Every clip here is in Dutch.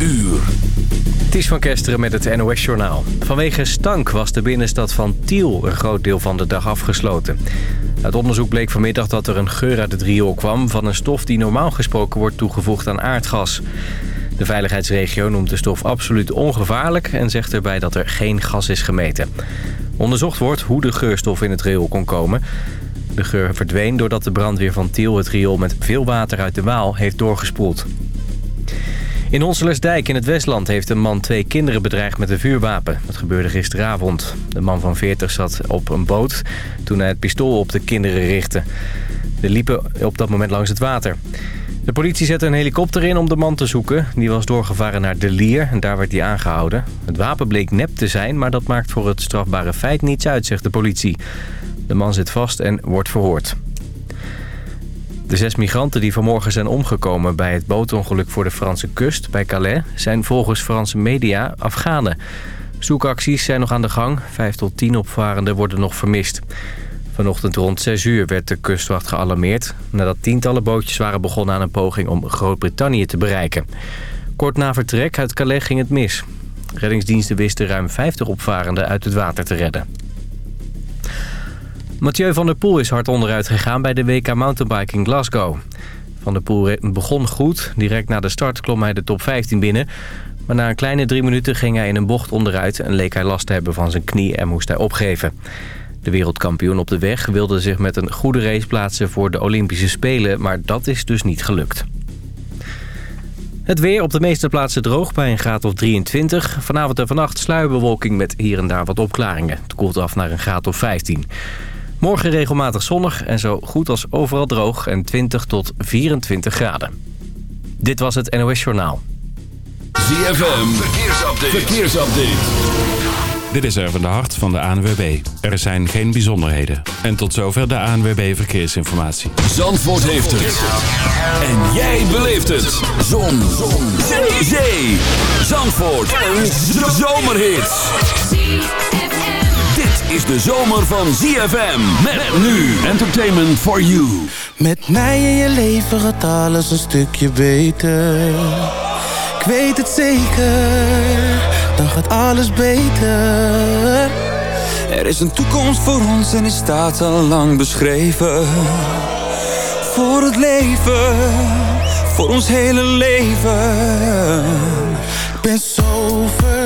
uur. Ties van Kesteren met het NOS-journaal. Vanwege stank was de binnenstad van Tiel een groot deel van de dag afgesloten. Uit onderzoek bleek vanmiddag dat er een geur uit het riool kwam... van een stof die normaal gesproken wordt toegevoegd aan aardgas. De veiligheidsregio noemt de stof absoluut ongevaarlijk... en zegt erbij dat er geen gas is gemeten. Onderzocht wordt hoe de geurstof in het riool kon komen. De geur verdween doordat de brandweer van Tiel het riool met veel water uit de Waal heeft doorgespoeld. In Honselersdijk in het Westland heeft een man twee kinderen bedreigd met een vuurwapen. Dat gebeurde gisteravond. De man van 40 zat op een boot toen hij het pistool op de kinderen richtte. Ze liepen op dat moment langs het water. De politie zette een helikopter in om de man te zoeken. Die was doorgevaren naar De Lier en daar werd hij aangehouden. Het wapen bleek nep te zijn, maar dat maakt voor het strafbare feit niets uit, zegt de politie. De man zit vast en wordt verhoord. De zes migranten die vanmorgen zijn omgekomen bij het bootongeluk voor de Franse kust bij Calais... zijn volgens Franse media Afghanen. Zoekacties zijn nog aan de gang. Vijf tot tien opvarenden worden nog vermist. Vanochtend rond 6 uur werd de kustwacht gealarmeerd... nadat tientallen bootjes waren begonnen aan een poging om Groot-Brittannië te bereiken. Kort na vertrek uit Calais ging het mis. Reddingsdiensten wisten ruim 50 opvarenden uit het water te redden. Mathieu van der Poel is hard onderuit gegaan bij de WK Mountainbike in Glasgow. Van der Poel begon goed. Direct na de start klom hij de top 15 binnen. Maar na een kleine drie minuten ging hij in een bocht onderuit... en leek hij last te hebben van zijn knie en moest hij opgeven. De wereldkampioen op de weg wilde zich met een goede race plaatsen voor de Olympische Spelen... maar dat is dus niet gelukt. Het weer op de meeste plaatsen droog bij een graad of 23. Vanavond en vannacht sluierbewolking met hier en daar wat opklaringen. Het koelt af naar een graad of 15. Morgen regelmatig zonnig en zo goed als overal droog en 20 tot 24 graden. Dit was het NOS Journaal. ZFM, verkeersupdate. verkeersupdate. Dit is Erwin de Hart van de ANWB. Er zijn geen bijzonderheden. En tot zover de ANWB Verkeersinformatie. Zandvoort heeft het. En jij beleeft het. Zon. Zon. Zee. Zandvoort. Een zomerhit is de zomer van ZFM. Met nu Entertainment for You. Met mij in je leven gaat alles een stukje beter. Ik weet het zeker, dan gaat alles beter. Er is een toekomst voor ons en die staat al lang beschreven. Voor het leven, voor ons hele leven. Ik ben zo verliefd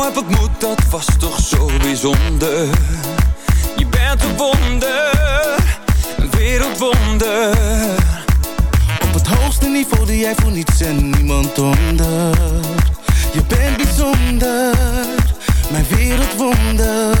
Jou heb ontmoet, dat was toch zo bijzonder. Je bent een wonder, een wereldwonder. Op het hoogste niveau die jij voor niets en niemand onder. Je bent bijzonder, mijn wereldwonder.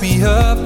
me up.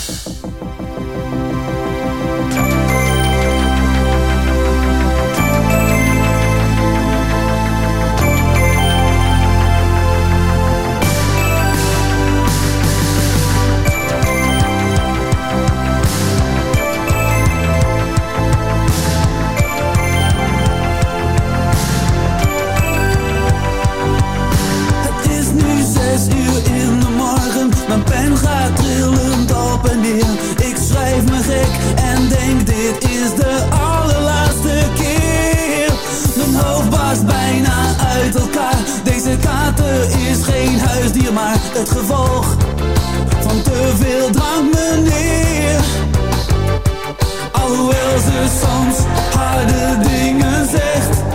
maar het gevolg van te veel drank, meneer. Alhoewel ze soms harde dingen zegt.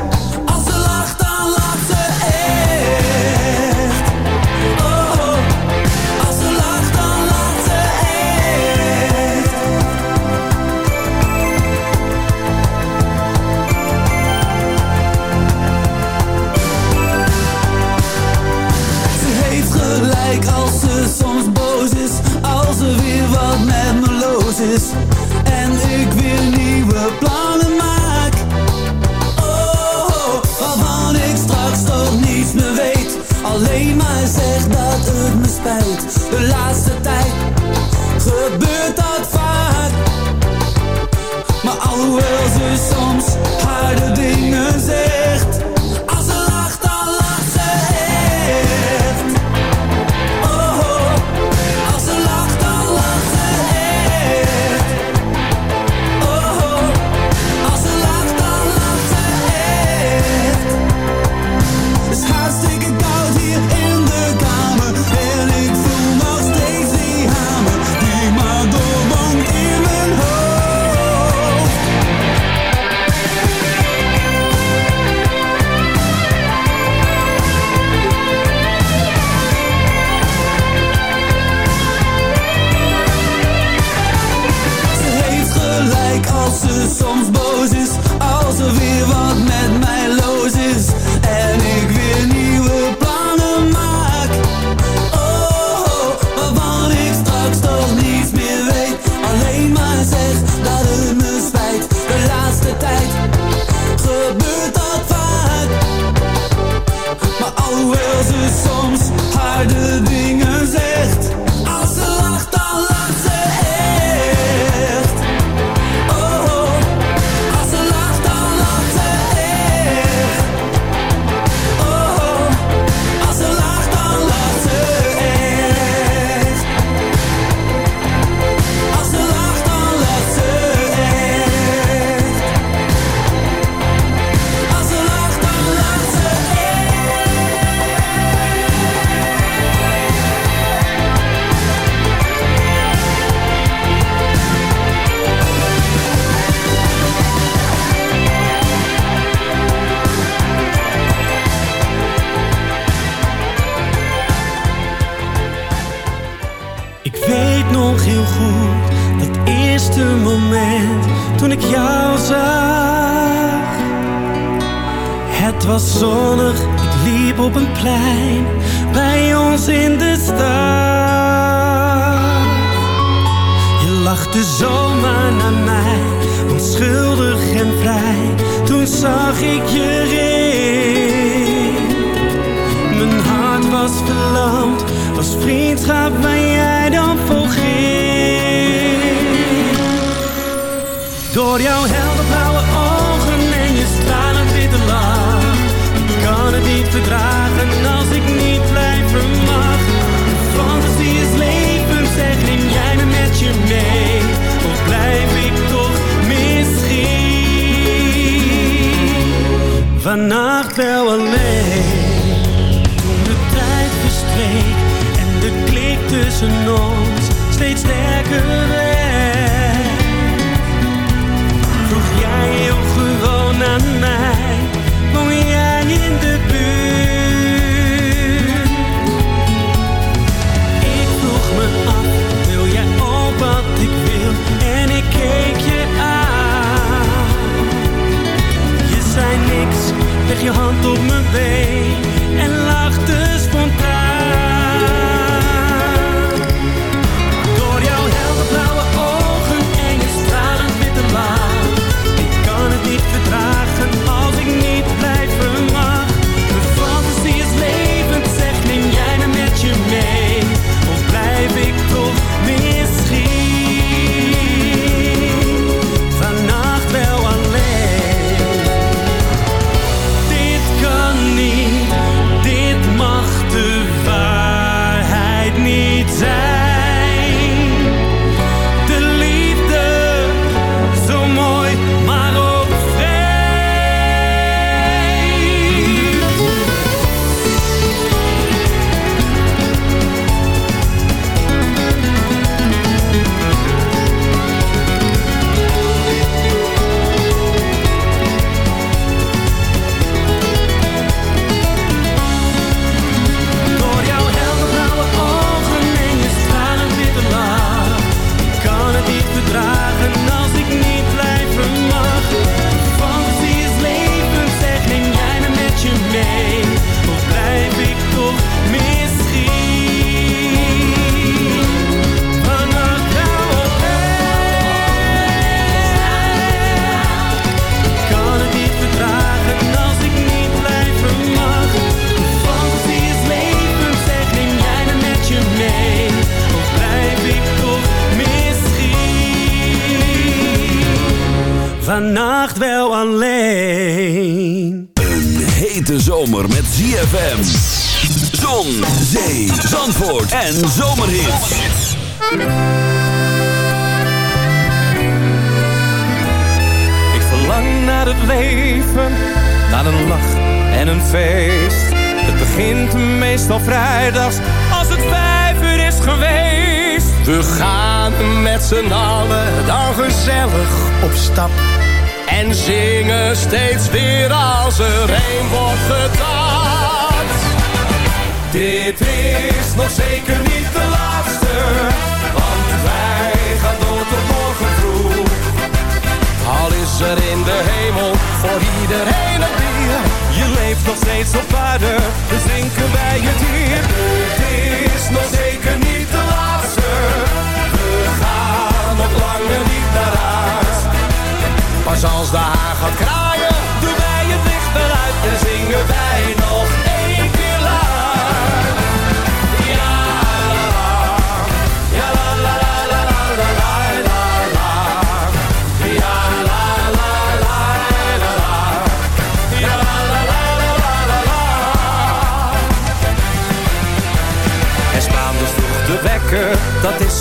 De laatste tijd gebeurt dat vaak. Maar alhoewel ze soms vannacht wel alleen. Toen de tijd verstreek en de klik tussen ons steeds sterker werd. Vroeg jij heel gewoon aan mij, je hand op en zomerhits. Ik verlang naar het leven, naar een lach en een feest. Het begint meestal vrijdags als het vijf uur is geweest. We gaan met z'n allen dan gezellig op stap. En zingen steeds weer als er een wordt. Dit is nog zeker niet de laatste, want wij gaan door tot morgen vroeg. Al is er in de hemel voor iedereen een bier. Je leeft nog steeds op aarde, dus drinken wij het hier. Het is nog zeker niet de laatste. We gaan nog langer niet naar huis. Pas als de haar gaat kraaien, doen wij het licht eruit en zingen wij nog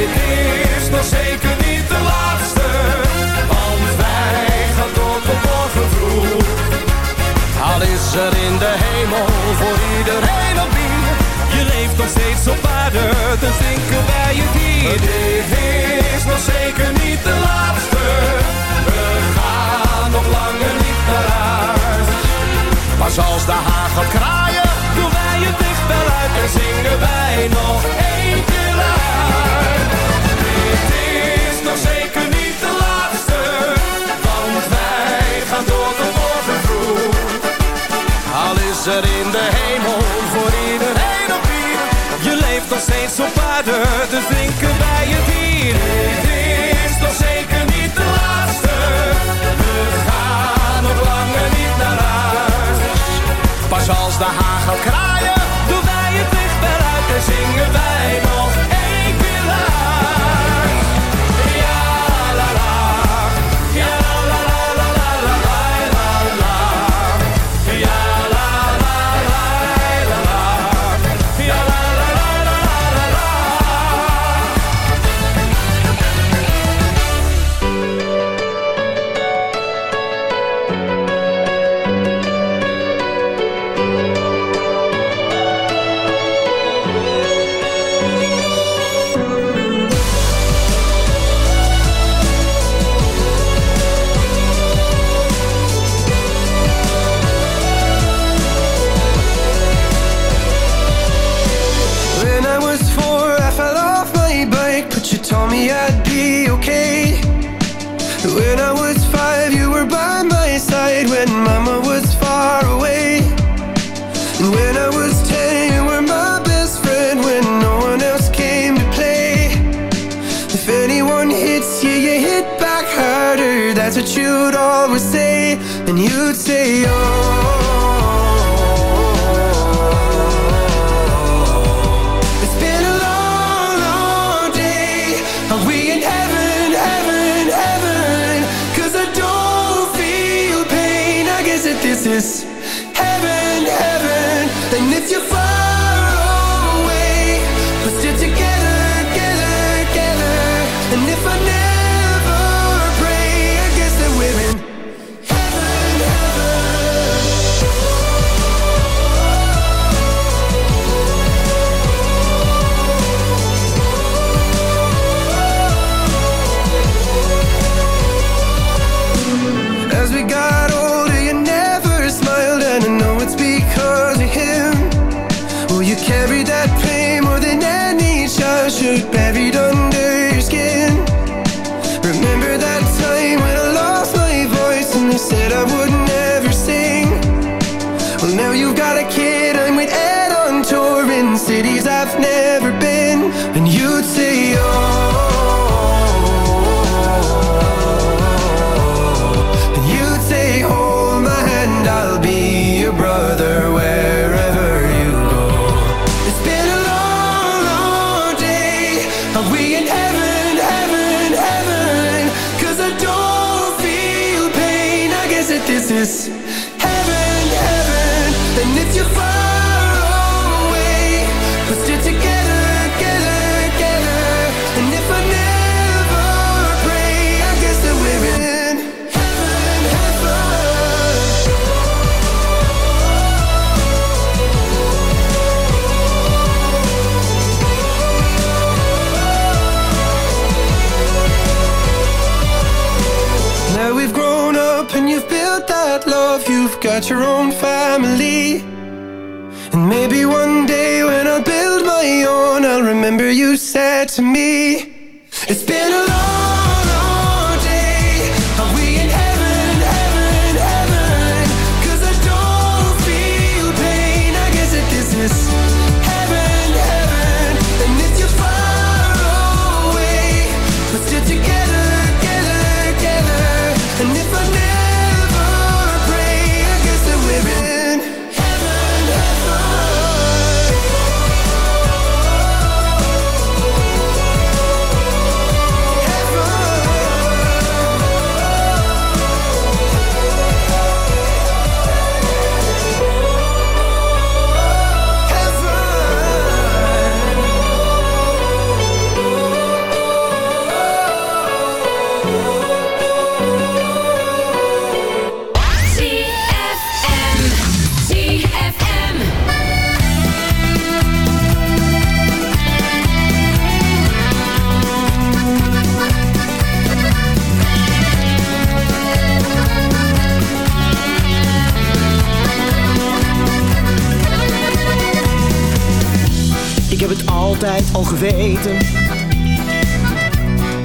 Dit is nog zeker niet de laatste, want wij gaan tot morgen vroeg. Al is er in de hemel voor iedereen op bier, je leeft nog steeds op aarde, Dan zinken wij je dier. Dit is nog zeker niet de laatste, we gaan nog langer niet naar huis. Maar zoals de hagel kraaien, doen wij het dicht wel uit en zingen wij nog één is er in de hemel voor iedereen op hier. Je leeft nog steeds op aarde, dus drinken bij je dier. Dit is toch zeker niet de laatste. We gaan nog langer niet naar huis. Pas als de haan.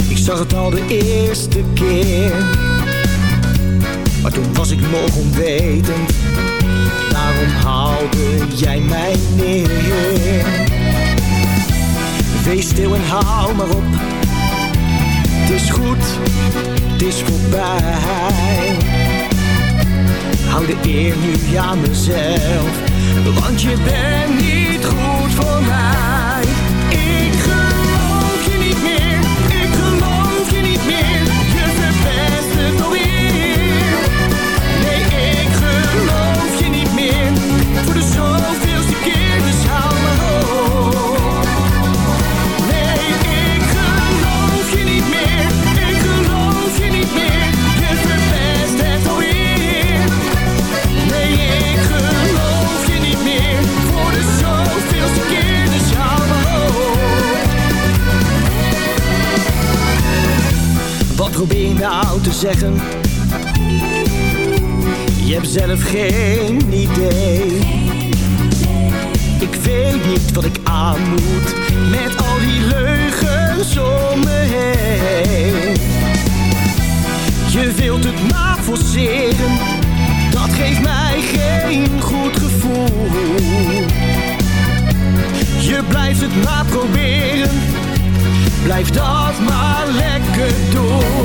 Ik zag het al de eerste keer. Maar toen was ik nog onwetend. Waarom haalde jij mij neer. Wees stil en hou maar op. Het is goed, het is voorbij. Hou de eer nu aan mezelf Want je bent niet goed voor mij. probeer nou te zeggen? Je hebt zelf geen idee. Ik weet niet wat ik aan moet met al die leugens om me heen. Je wilt het maar forceren, dat geeft mij geen goed gevoel. Je blijft het maar proberen, blijf dat maar lekker doen.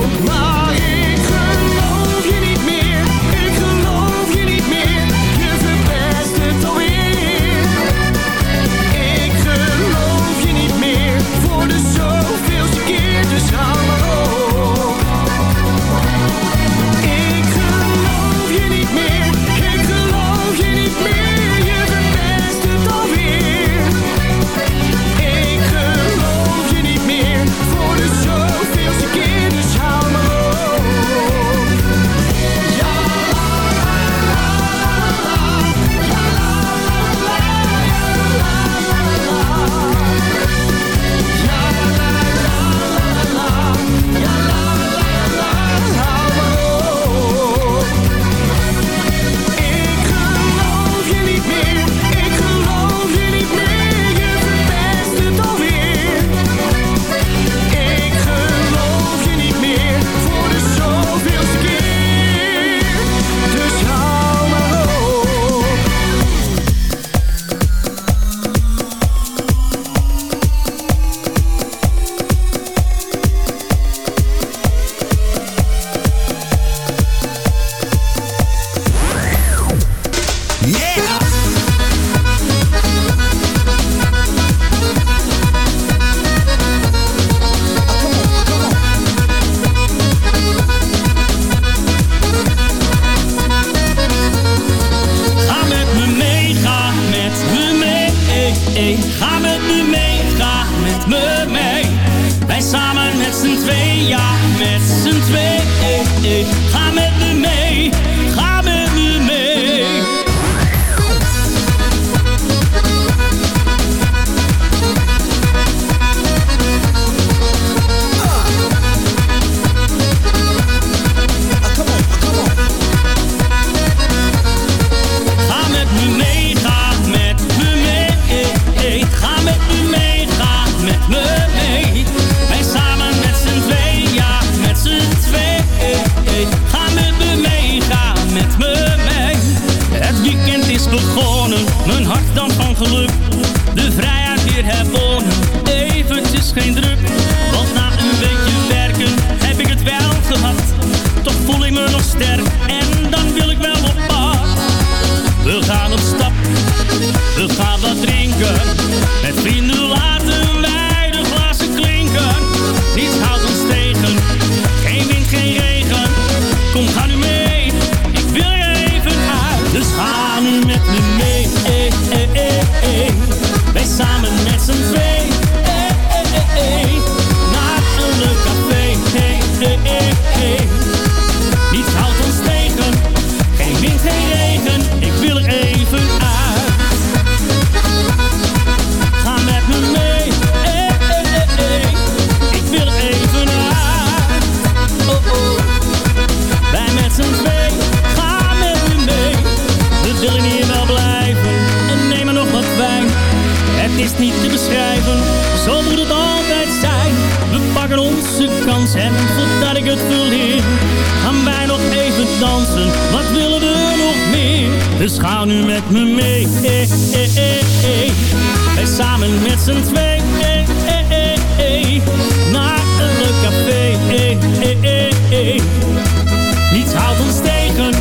Niets houdt ons tegen,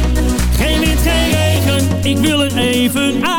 geen wind, geen regen. Ik wil er even uit.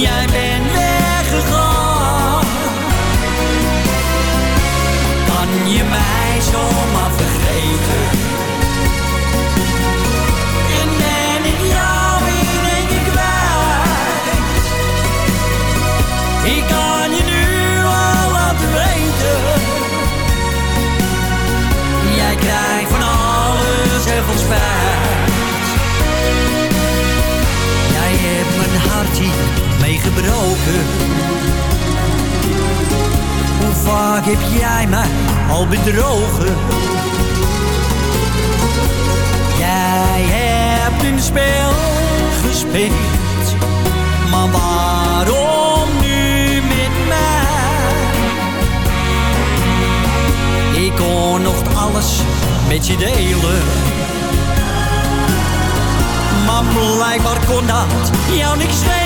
Jij bent weggegaan. Kan je mij zomaar Hoe vaak heb jij mij al bedrogen? Jij hebt een spel gespeeld, maar waarom nu met mij? Ik kon nog alles met je delen, maar blijkbaar kon dat jou niks schelen.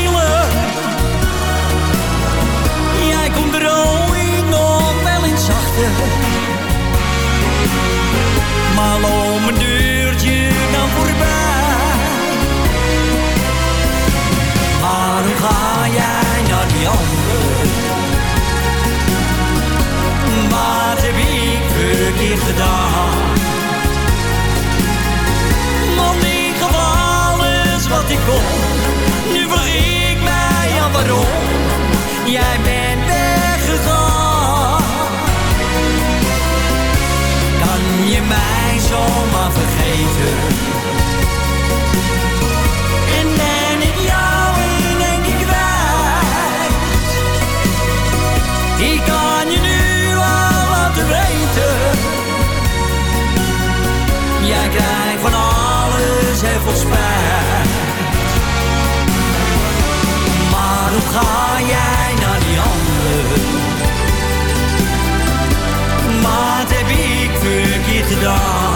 Maar loop een deurtje dan voorbij. Waarom ga jij naar die ander? Wat heb ik verkeerd gedaan? Want ik gaf alles wat ik kon. Nu vraag ik mij af waarom. Jij bent weggegaan. Je mij zomaar vergeten? En ben ik jou in één keer kwijt? Ik kan je nu al laten weten. Jij krijgt van alles veel spijt. Waarom ga jij verkeerd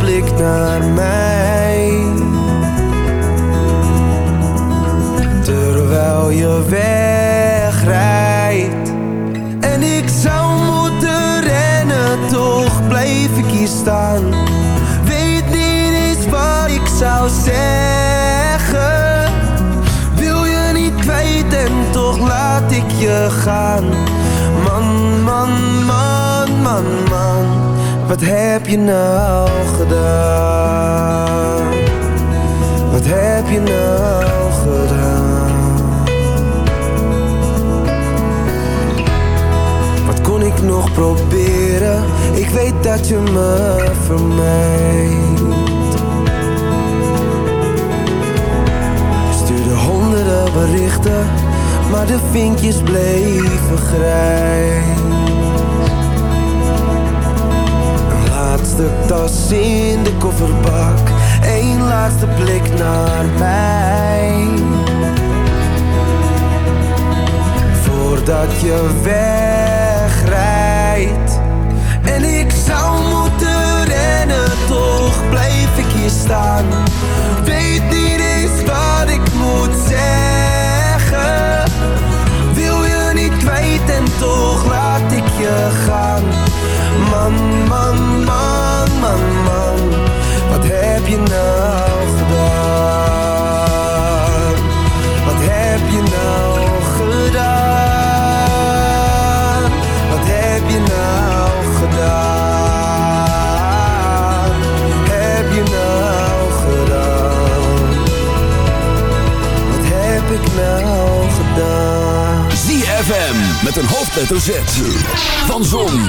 blik naar mij. Terwijl je wegrijdt. En ik zou moeten rennen, toch blijf ik hier staan. Weet niet eens wat ik zou zeggen. Wil je niet weten, toch laat ik je gaan. Man, man, man, man wat heb je nou gedaan? Wat heb je nou gedaan? Wat kon ik nog proberen? Ik weet dat je me vermijdt. Stuurde honderden berichten, maar de vinkjes bleven grijs. Laatste tas in de kofferbak, één laatste blik naar mij. Voordat je wegrijdt en ik zou moeten rennen, toch blijf ik hier staan. Weet niet eens wat ik moet zeggen. Wil je niet kwijt en toch laat ik je gaan. Man, man, man, man, man, wat heb je nou gedaan? Wat heb je nou gedaan? Wat heb je nou gedaan? Heb je nou gedaan? Wat heb ik nou gedaan? ZFM met een hoofdletter Z. Van Zon,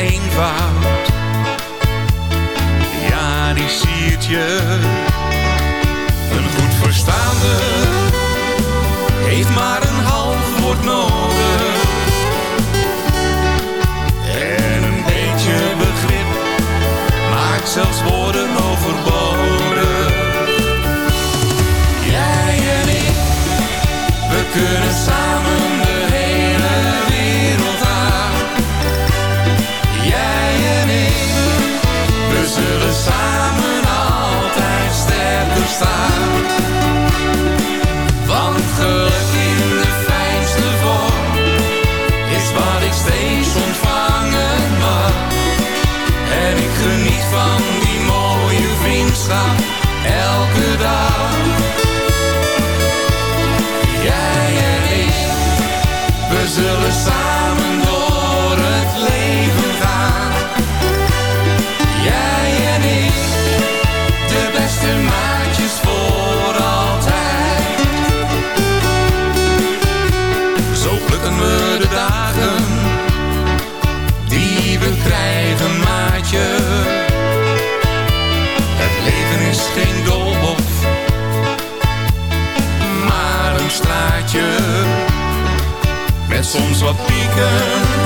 Eenvoud, ja die siert je. Een goed verstaande heeft maar een wat pieken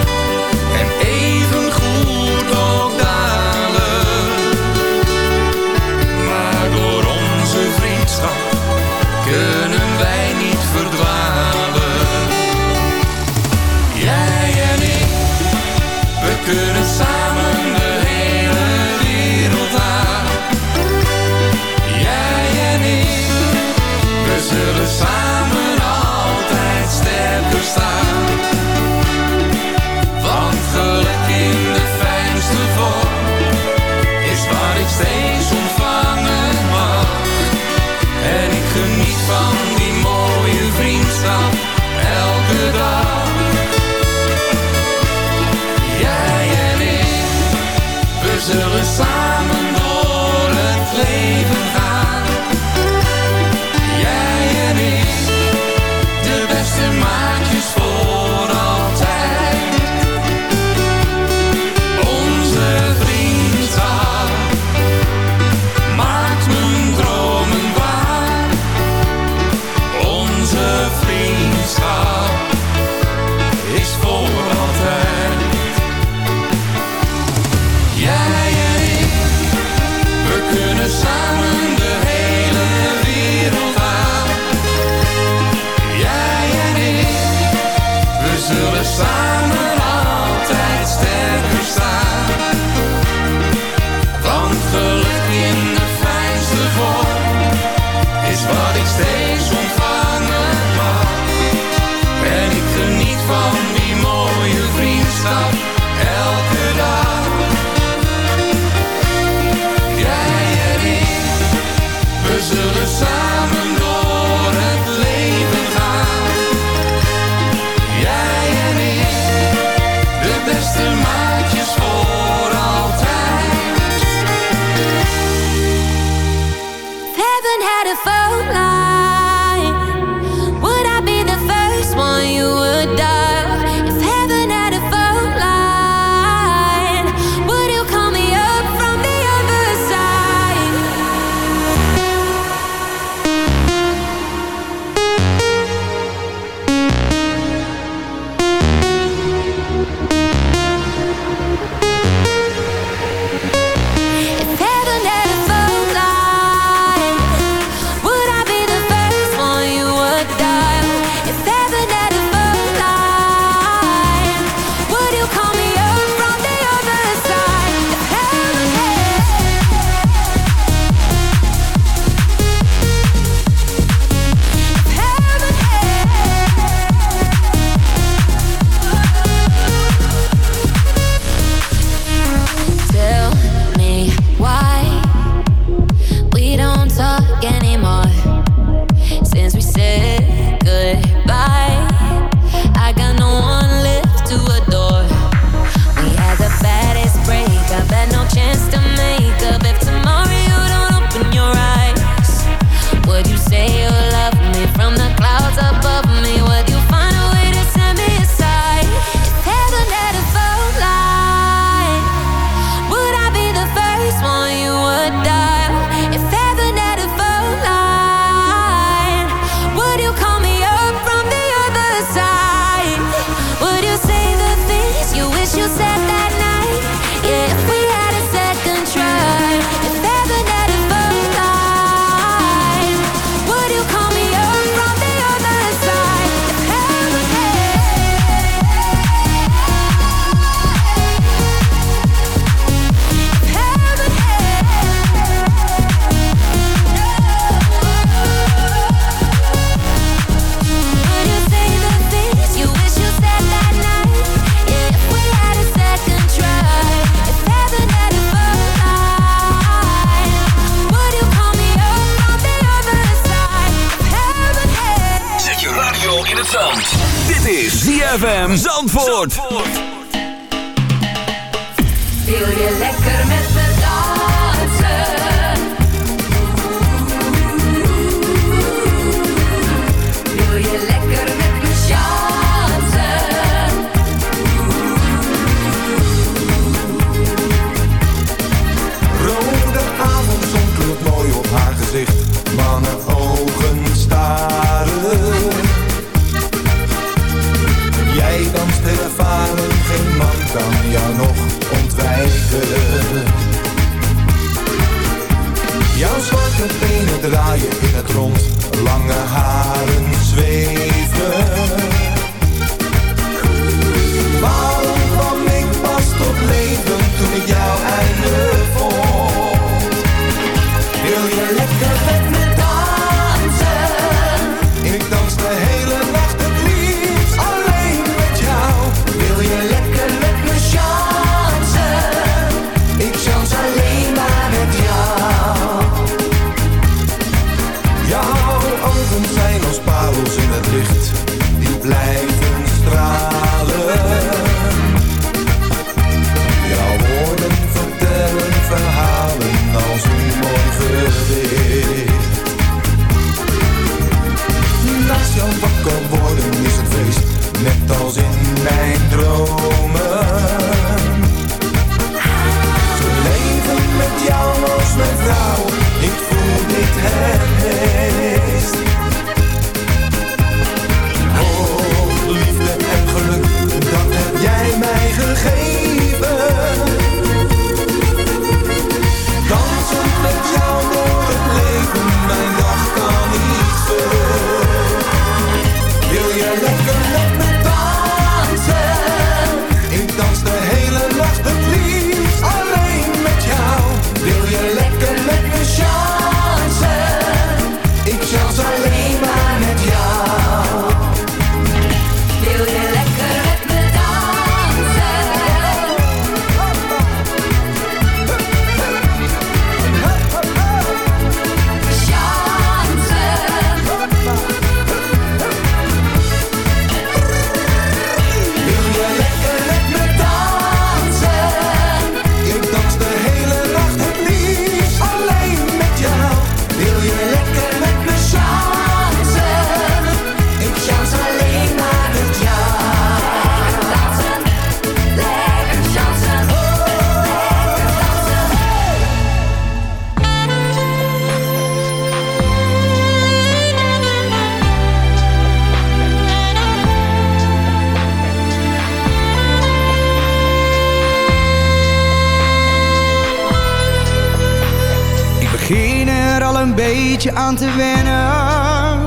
aan te wennen.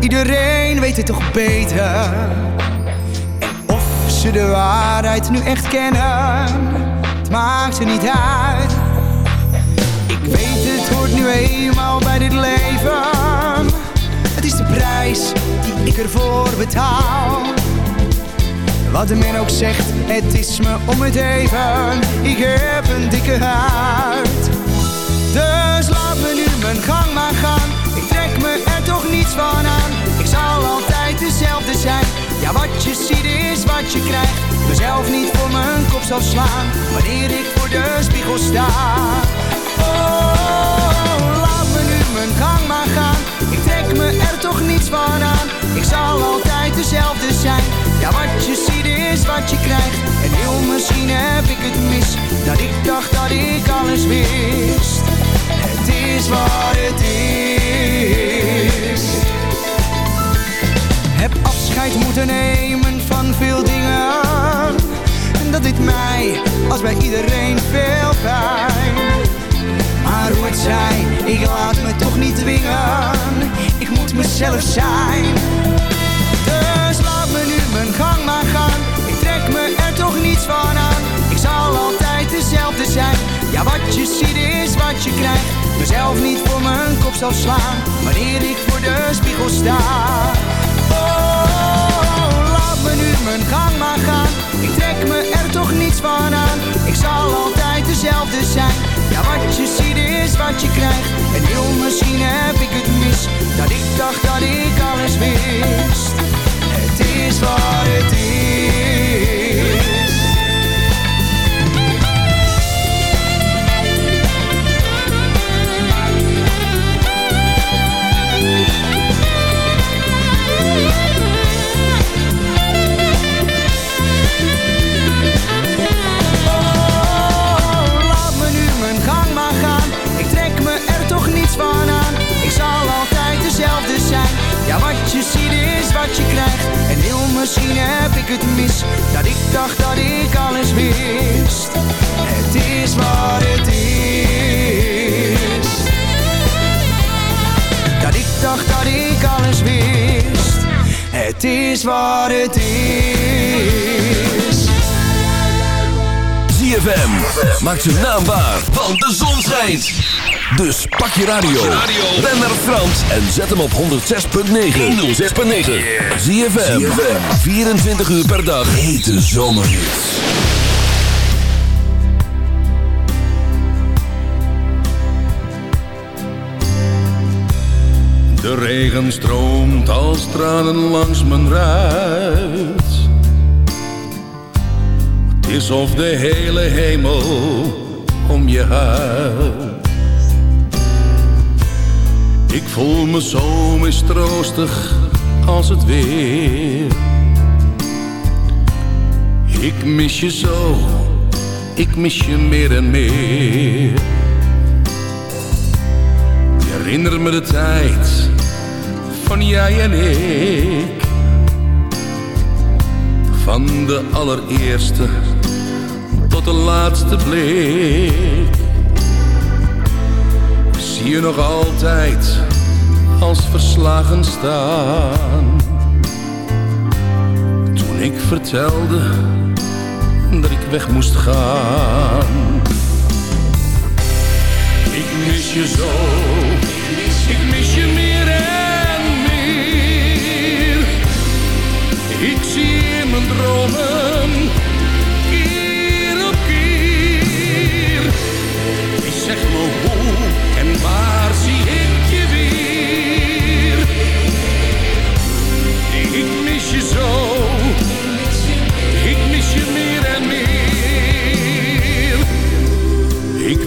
Iedereen weet het toch beter. En of ze de waarheid nu echt kennen, het maakt ze niet uit. Ik weet het hoort nu eenmaal bij dit leven. Het is de prijs die ik ervoor betaal. Wat de men ook zegt, het is me om het even. Ik heb een dikke huid. Wat je ziet is wat je krijgt. Mezelf niet voor mijn kop zal slaan. Wanneer ik voor de spiegel sta. Oh, laat me nu mijn gang maar gaan. Ik trek me er toch niets van aan. Ik zal altijd dezelfde zijn. Ja, wat je ziet is wat je krijgt. En heel misschien heb ik het mis. Dat ik dacht dat ik alles wist. Het is wat het is. Afscheid moeten nemen van veel dingen. En dat dit mij, als bij iedereen, veel pijn. Maar hoe het zij, ik laat me toch niet dwingen. Ik moet mezelf zijn. Dus laat me nu mijn gang maar gaan. Ik trek me er toch niets van aan. Ik zal altijd dezelfde zijn. Ja, wat je ziet is wat je krijgt. Mezelf niet voor mijn kop zal slaan. Wanneer ik voor de spiegel sta. Misschien heb ik het mis. Dat ik dacht dat ik alles wist. Het mis Dat ik dacht dat ik alles wist Het is wat het is Dat ik dacht dat ik alles wist Het is wat het is ZFM. Maak zijn naam waar, want de zon schijnt. Dus pak je radio. Ben naar Frans en zet hem op 106.9. 106.9. ZFM. 24 uur per dag. Hete zomerhits. De regen stroomt als tranen langs mijn ruit. Het is of de hele hemel om je huilt. Voel me zo mistroostig als het weer. Ik mis je zo, ik mis je meer en meer. Ik herinner me de tijd van jij en ik. Van de allereerste tot de laatste blik. Ik zie je nog altijd als verslagen staan. Toen ik vertelde dat ik weg moest gaan. Ik mis je zo, ik mis je meer en meer. Ik zie in mijn dromen,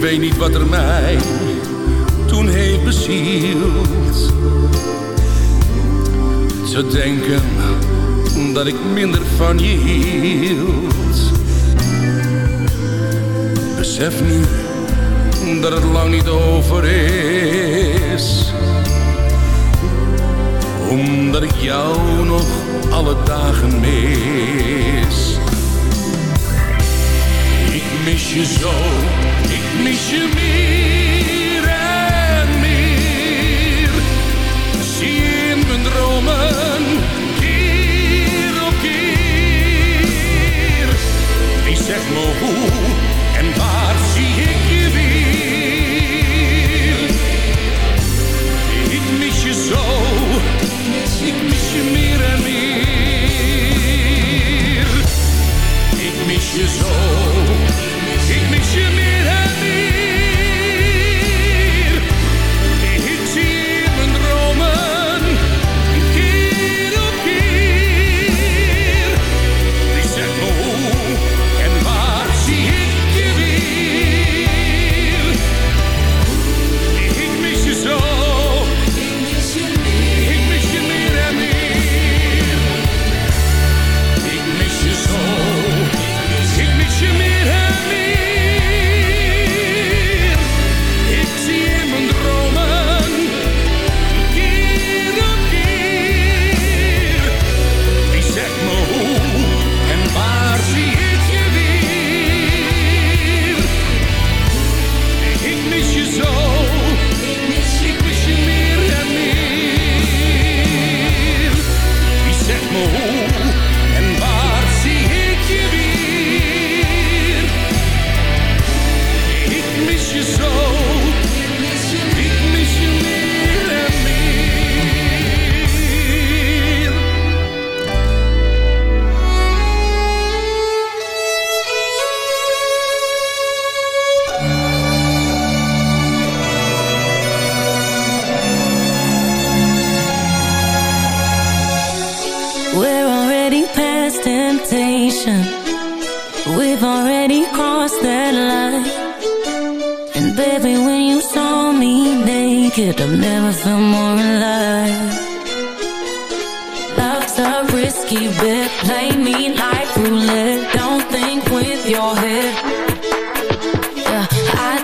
weet niet wat er mij toen heeft bezield. Te denken dat ik minder van je hield. Besef nu dat het lang niet over is. Omdat ik jou nog alle dagen mis. Ik mis je zo, mis je meer en meer. Zie in mijn dromen, keer op keer. Wie zegt me hoe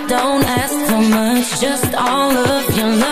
don't ask for much, just all of your love.